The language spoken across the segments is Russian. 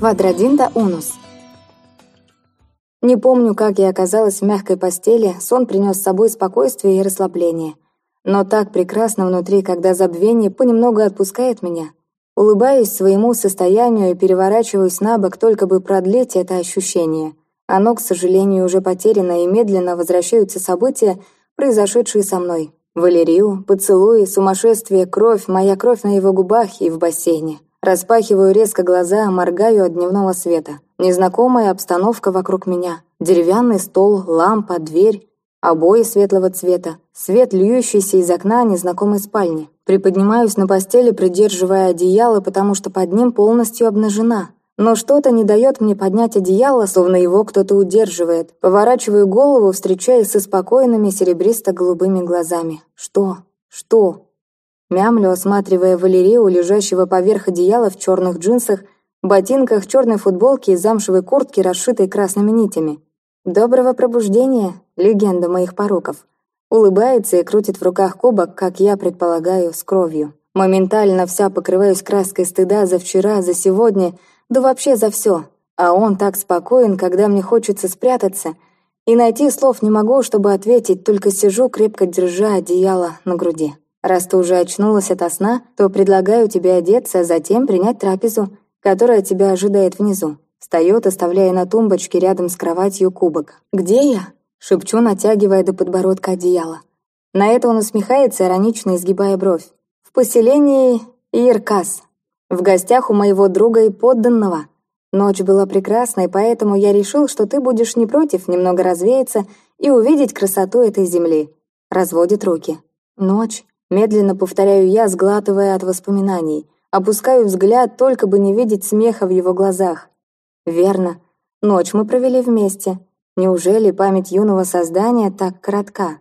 Квадрадинта унус. Не помню, как я оказалась в мягкой постели, сон принес с собой спокойствие и расслабление. Но так прекрасно внутри, когда забвение понемногу отпускает меня. Улыбаюсь своему состоянию и переворачиваюсь на бок, только бы продлить это ощущение. Оно, к сожалению, уже потеряно, и медленно возвращаются события, произошедшие со мной. Валерию, поцелуи, сумасшествие, кровь, моя кровь на его губах и в бассейне. Распахиваю резко глаза, моргаю от дневного света. Незнакомая обстановка вокруг меня. Деревянный стол, лампа, дверь, обои светлого цвета, свет, льющийся из окна незнакомой спальни. Приподнимаюсь на постели, придерживая одеяло, потому что под ним полностью обнажена. Но что-то не дает мне поднять одеяло, словно его кто-то удерживает. Поворачиваю голову, встречаясь со спокойными серебристо-голубыми глазами. Что? Что? Мямлю, осматривая Валерию, лежащего поверх одеяла в черных джинсах, ботинках, черной футболке и замшевой куртке, расшитой красными нитями. «Доброго пробуждения, легенда моих пороков!» Улыбается и крутит в руках кубок, как я предполагаю, с кровью. Моментально вся покрываюсь краской стыда за вчера, за сегодня, да вообще за все. А он так спокоен, когда мне хочется спрятаться, и найти слов не могу, чтобы ответить, только сижу, крепко держа одеяло на груди. Раз ты уже очнулась ото сна, то предлагаю тебе одеться, а затем принять трапезу, которая тебя ожидает внизу. Встает, оставляя на тумбочке рядом с кроватью кубок. «Где я?» — шепчу, натягивая до подбородка одеяло. На это он усмехается, иронично изгибая бровь. «В поселении Иркас. В гостях у моего друга и подданного. Ночь была прекрасной, поэтому я решил, что ты будешь не против немного развеяться и увидеть красоту этой земли». Разводит руки. Ночь. Медленно повторяю я, сглатывая от воспоминаний. Опускаю взгляд, только бы не видеть смеха в его глазах. Верно. Ночь мы провели вместе. Неужели память юного создания так коротка?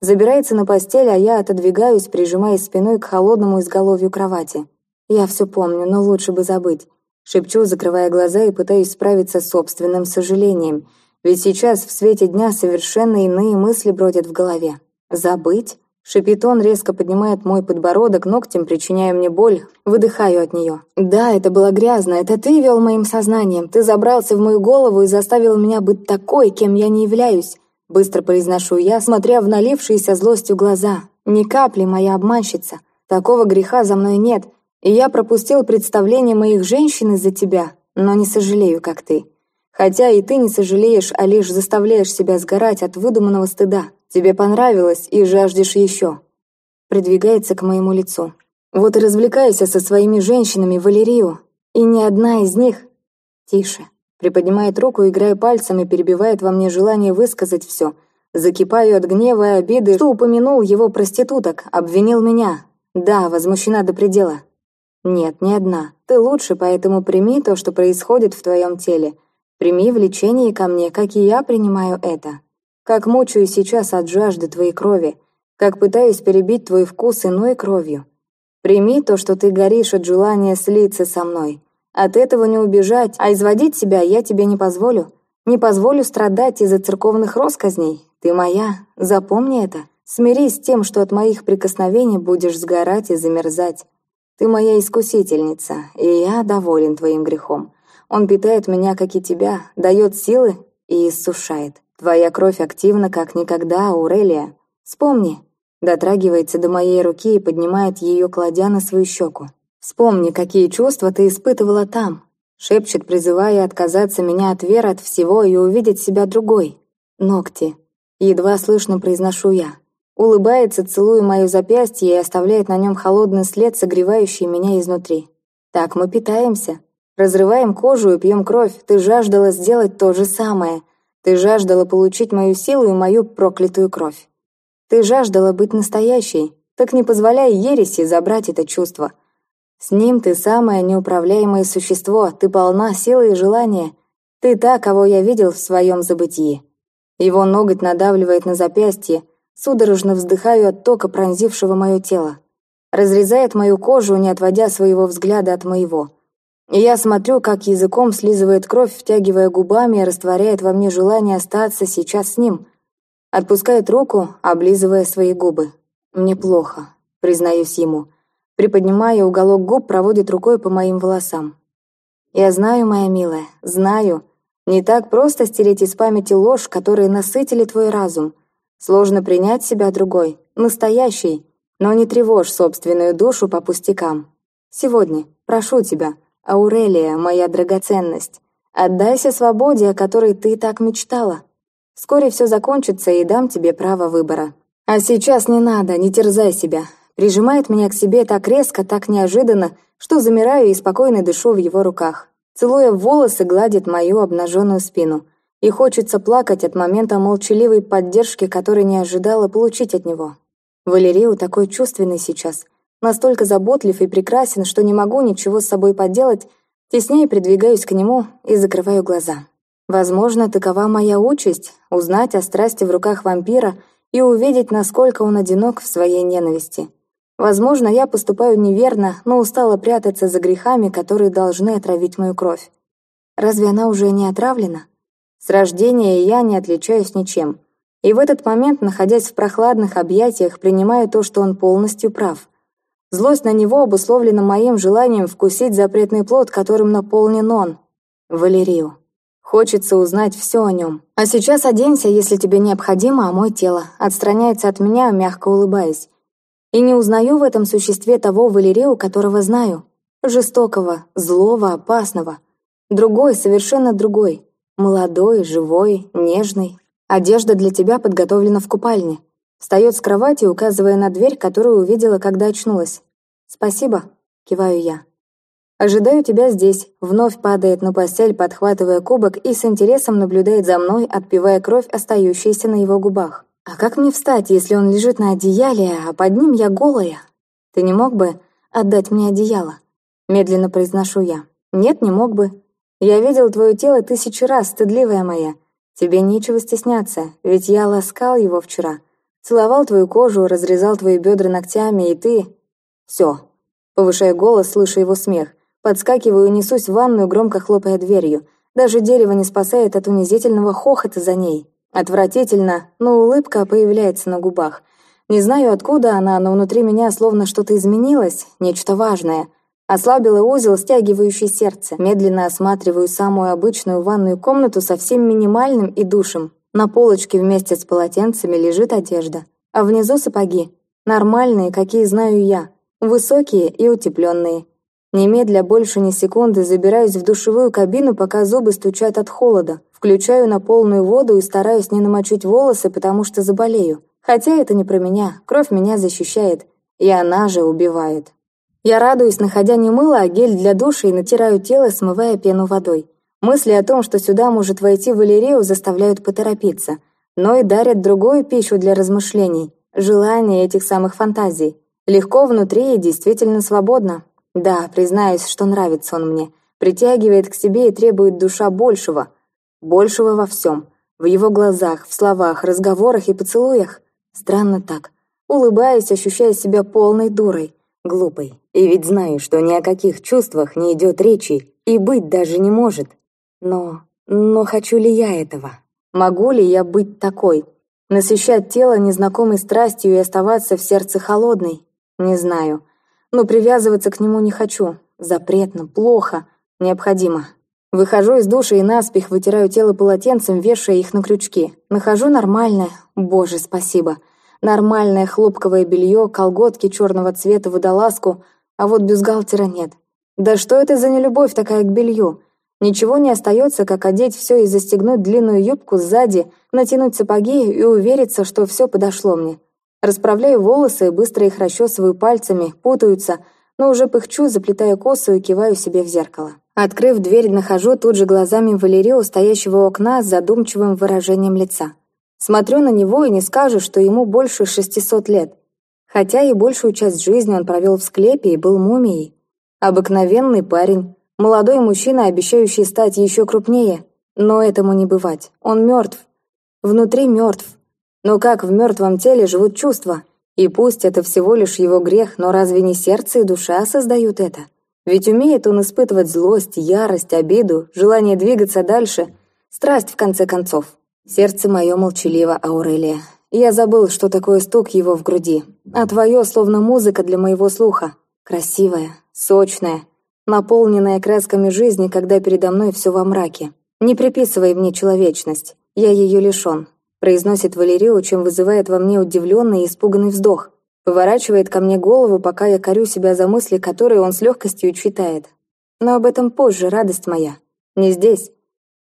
Забирается на постель, а я отодвигаюсь, прижимаясь спиной к холодному изголовью кровати. Я все помню, но лучше бы забыть. Шепчу, закрывая глаза и пытаюсь справиться с собственным сожалением. Ведь сейчас в свете дня совершенно иные мысли бродят в голове. Забыть? Шипит он, резко поднимает мой подбородок, ногтем причиняя мне боль. Выдыхаю от нее. «Да, это было грязно. Это ты вел моим сознанием. Ты забрался в мою голову и заставил меня быть такой, кем я не являюсь». Быстро произношу я, смотря в налившиеся злостью глаза. «Ни капли, моя обманщица. Такого греха за мной нет. И я пропустил представление моих женщин из-за тебя, но не сожалею, как ты. Хотя и ты не сожалеешь, а лишь заставляешь себя сгорать от выдуманного стыда. Тебе понравилось и жаждешь еще. Придвигается к моему лицу. Вот и развлекайся со своими женщинами, Валерию. И ни одна из них... Тише. Приподнимает руку, играя пальцами, перебивает во мне желание высказать все. Закипаю от гнева и обиды, что упомянул его проституток, обвинил меня. Да, возмущена до предела. Нет, не одна. Ты лучше, поэтому прими то, что происходит в твоем теле. Прими влечение ко мне, как и я принимаю это. Как мучаю сейчас от жажды твоей крови, как пытаюсь перебить твой вкус иной кровью. Прими то, что ты горишь от желания слиться со мной. От этого не убежать, а изводить себя я тебе не позволю. Не позволю страдать из-за церковных росказней. Ты моя, запомни это. Смирись с тем, что от моих прикосновений будешь сгорать и замерзать. Ты моя искусительница, и я доволен твоим грехом. Он питает меня, как и тебя, дает силы и иссушает. Твоя кровь активна, как никогда, Аурелия. Вспомни. Дотрагивается до моей руки и поднимает ее, кладя на свою щеку. Вспомни, какие чувства ты испытывала там. Шепчет, призывая отказаться меня от веры, от всего и увидеть себя другой. Ногти. Едва слышно произношу я. Улыбается, целуя мое запястье и оставляет на нем холодный след, согревающий меня изнутри. Так мы питаемся. Разрываем кожу и пьем кровь. Ты жаждала сделать то же самое. Ты жаждала получить мою силу и мою проклятую кровь. Ты жаждала быть настоящей, так не позволяй ереси забрать это чувство. С ним ты самое неуправляемое существо, ты полна силы и желания. Ты та, кого я видел в своем забытии. Его ноготь надавливает на запястье, судорожно вздыхаю от тока, пронзившего мое тело. Разрезает мою кожу, не отводя своего взгляда от моего. И я смотрю, как языком слизывает кровь, втягивая губами и растворяет во мне желание остаться сейчас с ним. Отпускает руку, облизывая свои губы. Мне плохо, признаюсь ему. Приподнимая уголок губ, проводит рукой по моим волосам. Я знаю, моя милая, знаю. Не так просто стереть из памяти ложь, которые насытили твой разум. Сложно принять себя другой, настоящей, но не тревожь собственную душу по пустякам. Сегодня, прошу тебя, Аурелия, моя драгоценность, отдайся свободе, о которой ты так мечтала. Вскоре все закончится и дам тебе право выбора. А сейчас не надо, не терзай себя. Прижимает меня к себе так резко, так неожиданно, что замираю и спокойно дышу в его руках. Целуя волосы, гладит мою обнаженную спину. И хочется плакать от момента молчаливой поддержки, которой не ожидала получить от него. Валерию такой чувственный сейчас, настолько заботлив и прекрасен, что не могу ничего с собой поделать, теснее придвигаюсь к нему и закрываю глаза. Возможно, такова моя участь — узнать о страсти в руках вампира и увидеть, насколько он одинок в своей ненависти. Возможно, я поступаю неверно, но устала прятаться за грехами, которые должны отравить мою кровь. Разве она уже не отравлена? С рождения я не отличаюсь ничем. И в этот момент, находясь в прохладных объятиях, принимаю то, что он полностью прав. Злость на него обусловлена моим желанием вкусить запретный плод, которым наполнен он. Валерию. Хочется узнать все о нем. А сейчас оденься, если тебе необходимо, а мой тело. Отстраняется от меня, мягко улыбаясь. И не узнаю в этом существе того Валерею, которого знаю. Жестокого, злого, опасного. Другой, совершенно другой. Молодой, живой, нежный. Одежда для тебя подготовлена в купальне. Встает с кровати, указывая на дверь, которую увидела, когда очнулась. «Спасибо», — киваю я. «Ожидаю тебя здесь», вновь падает на постель, подхватывая кубок и с интересом наблюдает за мной, отпивая кровь, остающаяся на его губах. А как мне встать, если он лежит на одеяле, а под ним я голая? Ты не мог бы отдать мне одеяло? Медленно произношу я. Нет, не мог бы. Я видел твое тело тысячу раз, стыдливая моя. Тебе нечего стесняться, ведь я ласкал его вчера. Целовал твою кожу, разрезал твои бедра ногтями, и ты... Все. Повышая голос, слыша его смех. Подскакиваю и несусь в ванную, громко хлопая дверью. Даже дерево не спасает от унизительного хохота за ней. Отвратительно, но улыбка появляется на губах. Не знаю, откуда она, но внутри меня словно что-то изменилось, нечто важное. Ослабила узел, стягивающий сердце. Медленно осматриваю самую обычную ванную комнату со всем минимальным и душем. На полочке вместе с полотенцами лежит одежда. А внизу сапоги. Нормальные, какие знаю я. Высокие и утепленные. Немедля больше ни секунды забираюсь в душевую кабину, пока зубы стучат от холода. Включаю на полную воду и стараюсь не намочить волосы, потому что заболею. Хотя это не про меня, кровь меня защищает. И она же убивает. Я радуюсь, находя не мыло, а гель для душа и натираю тело, смывая пену водой. Мысли о том, что сюда может войти Валерею, заставляют поторопиться. Но и дарят другую пищу для размышлений. Желание этих самых фантазий. Легко внутри и действительно свободно. Да, признаюсь, что нравится он мне. Притягивает к себе и требует душа большего. Большего во всем. В его глазах, в словах, разговорах и поцелуях. Странно так. Улыбаясь, ощущая себя полной дурой. Глупой. И ведь знаю, что ни о каких чувствах не идет речи и быть даже не может. Но... но хочу ли я этого? Могу ли я быть такой? Насыщать тело незнакомой страстью и оставаться в сердце холодной? Не знаю но привязываться к нему не хочу. Запретно, плохо, необходимо. Выхожу из душа и наспех вытираю тело полотенцем, вешая их на крючки. Нахожу нормальное, боже, спасибо, нормальное хлопковое белье, колготки черного цвета, водолазку, а вот бюстгальтера нет. Да что это за нелюбовь такая к белью? Ничего не остается, как одеть все и застегнуть длинную юбку сзади, натянуть сапоги и увериться, что все подошло мне. Расправляю волосы, быстро их расчесываю пальцами, путаются, но уже пыхчу, заплетая косу и киваю себе в зеркало. Открыв дверь, нахожу тут же глазами Валерию, стоящего у окна с задумчивым выражением лица. Смотрю на него и не скажу, что ему больше 600 лет. Хотя и большую часть жизни он провел в склепе и был мумией. Обыкновенный парень, молодой мужчина, обещающий стать еще крупнее. Но этому не бывать. Он мертв. Внутри мертв. Но как в мертвом теле живут чувства? И пусть это всего лишь его грех, но разве не сердце и душа создают это? Ведь умеет он испытывать злость, ярость, обиду, желание двигаться дальше, страсть в конце концов. Сердце мое молчаливо, Аурелия. Я забыл, что такое стук его в груди. А твое словно музыка для моего слуха. Красивая, сочная. Наполненная красками жизни, когда передо мной все во мраке. «Не приписывай мне человечность, я ее лишен», произносит Валерио, чем вызывает во мне удивленный и испуганный вздох. Поворачивает ко мне голову, пока я корю себя за мысли, которые он с легкостью читает. Но об этом позже, радость моя. Не здесь.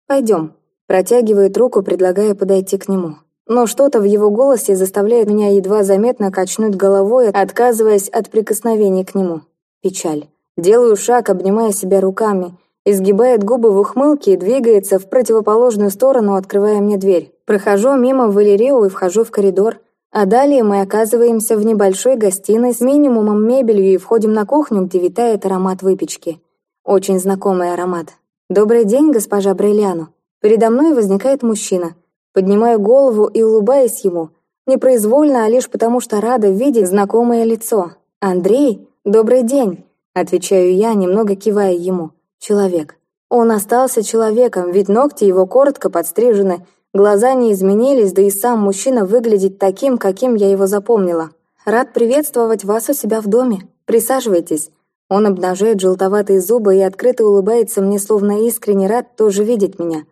Пойдем. Протягивает руку, предлагая подойти к нему. Но что-то в его голосе заставляет меня едва заметно качнуть головой, отказываясь от прикосновений к нему. Печаль. Делаю шаг, обнимая себя руками. Изгибает губы в ухмылке и двигается в противоположную сторону, открывая мне дверь. Прохожу мимо Валерио и вхожу в коридор. А далее мы оказываемся в небольшой гостиной с минимумом мебелью и входим на кухню, где витает аромат выпечки. Очень знакомый аромат. «Добрый день, госпожа Брейляну». Передо мной возникает мужчина. Поднимаю голову и улыбаюсь ему. Непроизвольно, а лишь потому, что рада видеть знакомое лицо. «Андрей, добрый день», — отвечаю я, немного кивая ему. «Человек». Он остался человеком, ведь ногти его коротко подстрижены, Глаза не изменились, да и сам мужчина выглядит таким, каким я его запомнила. «Рад приветствовать вас у себя в доме. Присаживайтесь». Он обнажает желтоватые зубы и открыто улыбается мне, словно искренне рад тоже видеть меня.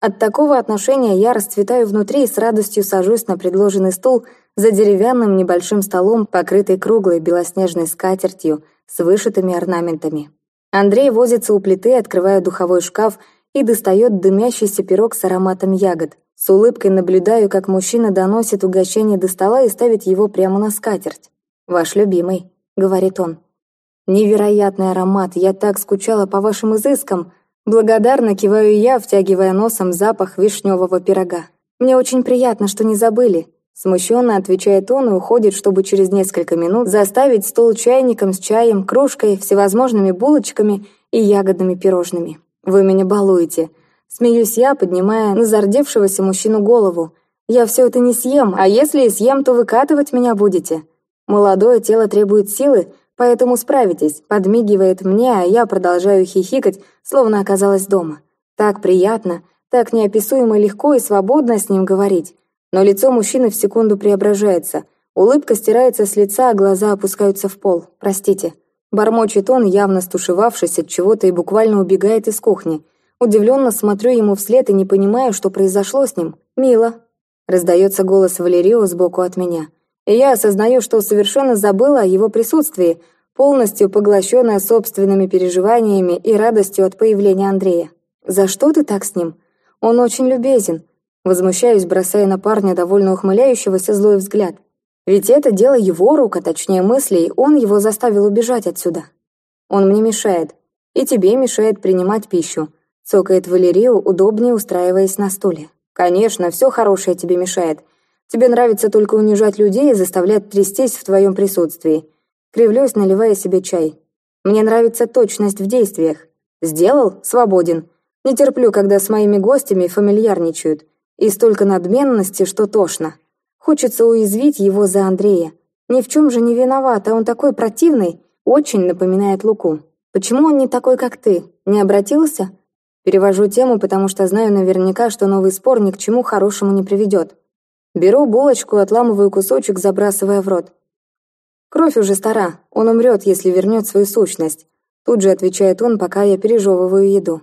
От такого отношения я расцветаю внутри и с радостью сажусь на предложенный стул за деревянным небольшим столом, покрытый круглой белоснежной скатертью с вышитыми орнаментами. Андрей возится у плиты, открывая духовой шкаф и достает дымящийся пирог с ароматом ягод. С улыбкой наблюдаю, как мужчина доносит угощение до стола и ставит его прямо на скатерть. «Ваш любимый», — говорит он. «Невероятный аромат, я так скучала по вашим изыскам», Благодарно киваю я, втягивая носом запах вишневого пирога. «Мне очень приятно, что не забыли», Смущенно отвечает он и уходит, чтобы через несколько минут заставить стол чайником с чаем, кружкой, всевозможными булочками и ягодными пирожными. «Вы меня балуете», Смеюсь я, поднимая на зардевшегося мужчину голову. «Я все это не съем, а если и съем, то выкатывать меня будете. Молодое тело требует силы, поэтому справитесь», подмигивает мне, а я продолжаю хихикать, словно оказалась дома. Так приятно, так неописуемо легко и свободно с ним говорить. Но лицо мужчины в секунду преображается. Улыбка стирается с лица, а глаза опускаются в пол. «Простите». Бормочет он, явно стушевавшись от чего-то и буквально убегает из кухни – Удивленно смотрю ему вслед и не понимаю, что произошло с ним. «Мило». Раздается голос Валерио сбоку от меня. И я осознаю, что совершенно забыла о его присутствии, полностью поглощенная собственными переживаниями и радостью от появления Андрея. «За что ты так с ним? Он очень любезен». Возмущаюсь, бросая на парня довольно ухмыляющегося злой взгляд. Ведь это дело его рук, а точнее мыслей, он его заставил убежать отсюда. Он мне мешает. И тебе мешает принимать пищу. Цокает Валерио, удобнее устраиваясь на стуле. «Конечно, все хорошее тебе мешает. Тебе нравится только унижать людей и заставлять трястись в твоем присутствии». Кривлюсь, наливая себе чай. «Мне нравится точность в действиях. Сделал? Свободен. Не терплю, когда с моими гостями фамильярничают. И столько надменности, что тошно. Хочется уязвить его за Андрея. Ни в чем же не виноват, а он такой противный, очень напоминает Луку. Почему он не такой, как ты? Не обратился?» Перевожу тему, потому что знаю наверняка, что новый спор ни к чему хорошему не приведет. Беру булочку, отламываю кусочек, забрасывая в рот. Кровь уже стара, он умрет, если вернет свою сущность. Тут же отвечает он, пока я пережевываю еду.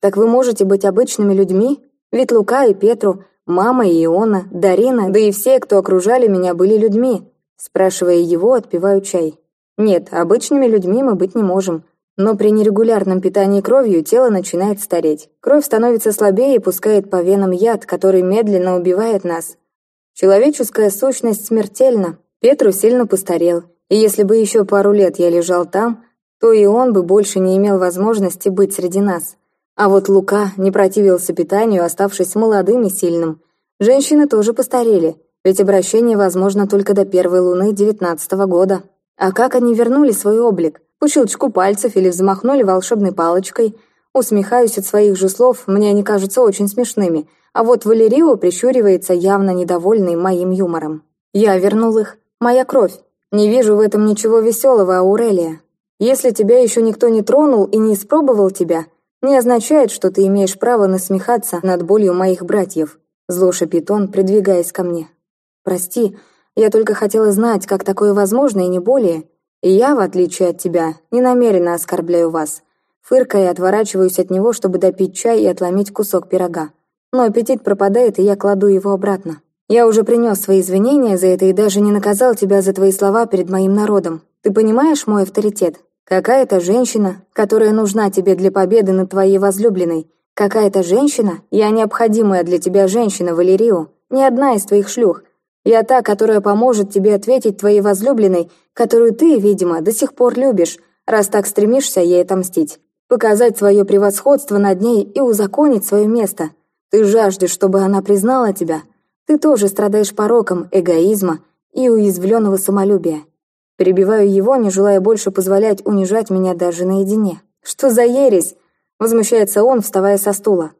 Так вы можете быть обычными людьми? Ведь Лука и Петру, мама и Иона, Дарина, да и все, кто окружали меня, были людьми. Спрашивая его, отпиваю чай. Нет, обычными людьми мы быть не можем. Но при нерегулярном питании кровью тело начинает стареть. Кровь становится слабее и пускает по венам яд, который медленно убивает нас. Человеческая сущность смертельна. Петру сильно постарел, и если бы еще пару лет я лежал там, то и он бы больше не имел возможности быть среди нас. А вот Лука не противился питанию, оставшись молодым и сильным. Женщины тоже постарели, ведь обращение возможно только до первой луны девятнадцатого года. А как они вернули свой облик? по щелчку пальцев или взмахнули волшебной палочкой. Усмехаюсь от своих же слов, мне они кажутся очень смешными, а вот Валерио прищуривается, явно недовольный моим юмором. Я вернул их. Моя кровь. Не вижу в этом ничего веселого, Аурелия. Если тебя еще никто не тронул и не испробовал тебя, не означает, что ты имеешь право насмехаться над болью моих братьев. Зло шипит он, придвигаясь ко мне. Прости, я только хотела знать, как такое возможно и не более. И я, в отличие от тебя, не намеренно оскорбляю вас. Фыркая, отворачиваюсь от него, чтобы допить чай и отломить кусок пирога. Но аппетит пропадает, и я кладу его обратно. Я уже принес свои извинения за это и даже не наказал тебя за твои слова перед моим народом. Ты понимаешь мой авторитет? Какая-то женщина, которая нужна тебе для победы над твоей возлюбленной. Какая-то женщина, я необходимая для тебя женщина, Валерио. Не одна из твоих шлюх. Я та, которая поможет тебе ответить твоей возлюбленной, которую ты, видимо, до сих пор любишь, раз так стремишься ей отомстить. Показать свое превосходство над ней и узаконить свое место. Ты жаждешь, чтобы она признала тебя. Ты тоже страдаешь пороком эгоизма и уязвленного самолюбия. Перебиваю его, не желая больше позволять унижать меня даже наедине. «Что за ересь?» — возмущается он, вставая со стула.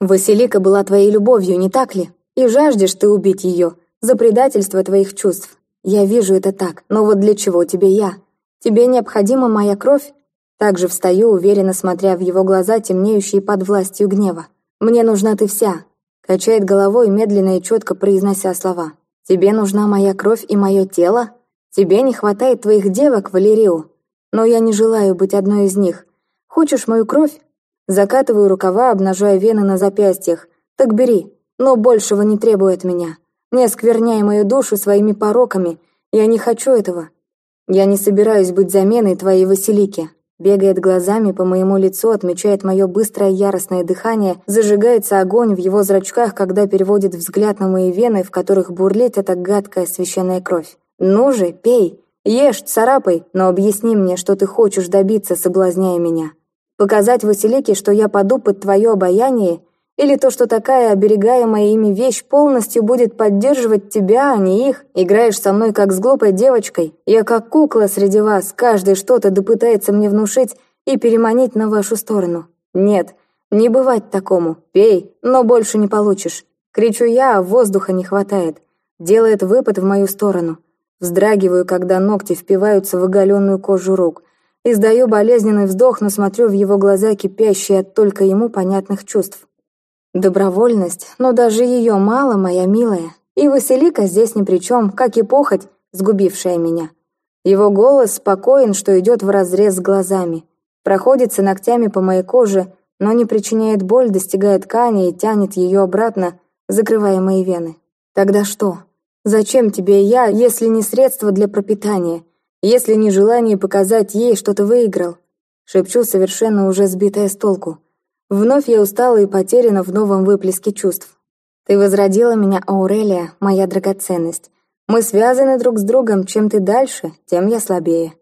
«Василика была твоей любовью, не так ли? И жаждешь ты убить ее за предательство твоих чувств. Я вижу это так, но вот для чего тебе я? Тебе необходима моя кровь?» Также встаю, уверенно смотря в его глаза, темнеющие под властью гнева. «Мне нужна ты вся», — качает головой, медленно и четко произнося слова. «Тебе нужна моя кровь и мое тело?» Тебе не хватает твоих девок, Валерио, но я не желаю быть одной из них. Хочешь мою кровь? Закатываю рукава, обнажая вены на запястьях. Так бери, но большего не требуй от меня. Не оскверняй мою душу своими пороками. Я не хочу этого. Я не собираюсь быть заменой твоей Василики. Бегает глазами по моему лицу, отмечает мое быстрое яростное дыхание, зажигается огонь в его зрачках, когда переводит взгляд на мои вены, в которых бурлит эта гадкая священная кровь. «Ну же, пей, ешь, царапай, но объясни мне, что ты хочешь добиться, соблазняя меня. Показать Василике, что я паду под твое обаяние, или то, что такая оберегаемая ими вещь полностью будет поддерживать тебя, а не их? Играешь со мной как с глупой девочкой? Я как кукла среди вас, каждый что-то допытается мне внушить и переманить на вашу сторону. Нет, не бывать такому. Пей, но больше не получишь. Кричу я, а воздуха не хватает. Делает выпад в мою сторону. Вздрагиваю, когда ногти впиваются в оголенную кожу рук. Издаю болезненный вздох, но смотрю в его глаза, кипящие от только ему понятных чувств. Добровольность, но даже ее мало, моя милая. И Василика здесь ни при чем, как и похоть, сгубившая меня. Его голос спокоен, что идет вразрез с глазами. Проходится ногтями по моей коже, но не причиняет боль, достигает ткани и тянет ее обратно, закрывая мои вены. Тогда что? Зачем тебе я, если не средство для пропитания? Если не желание показать ей, что ты выиграл?» Шепчу, совершенно уже сбитая с толку. Вновь я устала и потеряна в новом выплеске чувств. «Ты возродила меня, Аурелия, моя драгоценность. Мы связаны друг с другом, чем ты дальше, тем я слабее.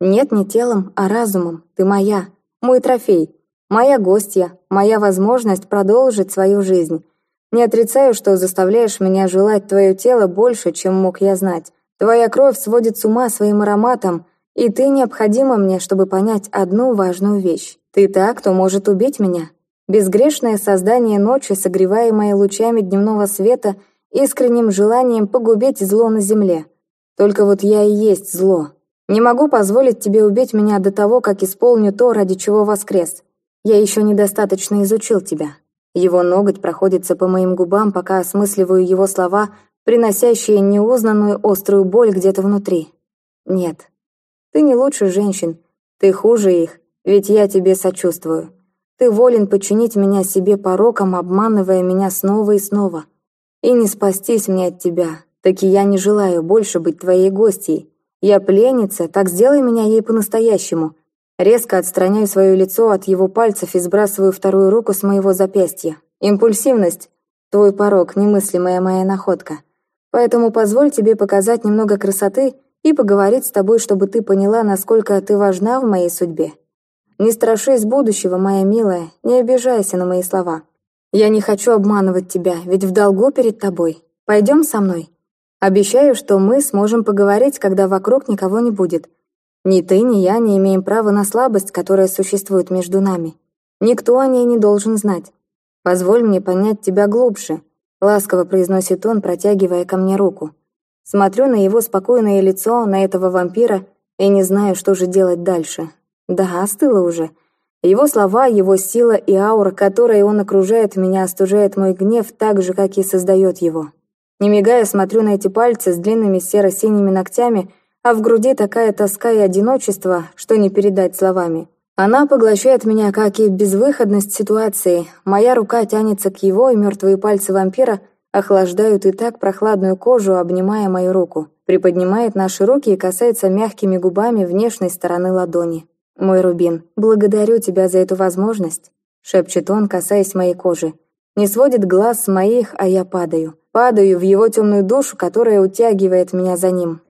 Нет, не телом, а разумом. Ты моя, мой трофей, моя гостья, моя возможность продолжить свою жизнь. Не отрицаю, что заставляешь меня желать твое тело больше, чем мог я знать. Твоя кровь сводит с ума своим ароматом, и ты необходима мне, чтобы понять одну важную вещь. Ты та, кто может убить меня. Безгрешное создание ночи, согреваемое лучами дневного света, искренним желанием погубить зло на земле. Только вот я и есть зло. Не могу позволить тебе убить меня до того, как исполню то, ради чего воскрес. Я еще недостаточно изучил тебя. Его ноготь проходится по моим губам, пока осмысливаю его слова, приносящие неузнанную острую боль где-то внутри. Нет, ты не лучше женщин, ты хуже их, ведь я тебе сочувствую. Ты волен подчинить меня себе пороком, обманывая меня снова и снова. И не спастись мне от тебя, так и я не желаю больше быть твоей гостьей. Я пленница, так сделай меня ей по-настоящему, Резко отстраняю свое лицо от его пальцев и сбрасываю вторую руку с моего запястья. Импульсивность — твой порог, немыслимая моя находка. Поэтому позволь тебе показать немного красоты и поговорить с тобой, чтобы ты поняла, насколько ты важна в моей судьбе. Не страшись будущего, моя милая, не обижайся на мои слова. Я не хочу обманывать тебя, ведь в долгу перед тобой. Пойдем со мной. Обещаю, что мы сможем поговорить, когда вокруг никого не будет. Ни ты, ни я не имеем права на слабость, которая существует между нами. Никто о ней не должен знать. Позволь мне понять тебя глубже», — ласково произносит он, протягивая ко мне руку. Смотрю на его спокойное лицо, на этого вампира, и не знаю, что же делать дальше. Да, остыло уже. Его слова, его сила и аура, которой он окружает меня, остужает мой гнев так же, как и создает его. Не мигая, смотрю на эти пальцы с длинными серо-синими ногтями — а в груди такая тоска и одиночество, что не передать словами. Она поглощает меня, как и безвыходность ситуации. Моя рука тянется к его, и мертвые пальцы вампира охлаждают и так прохладную кожу, обнимая мою руку. Приподнимает наши руки и касается мягкими губами внешней стороны ладони. «Мой Рубин, благодарю тебя за эту возможность», — шепчет он, касаясь моей кожи. Не сводит глаз с моих, а я падаю. Падаю в его темную душу, которая утягивает меня за ним.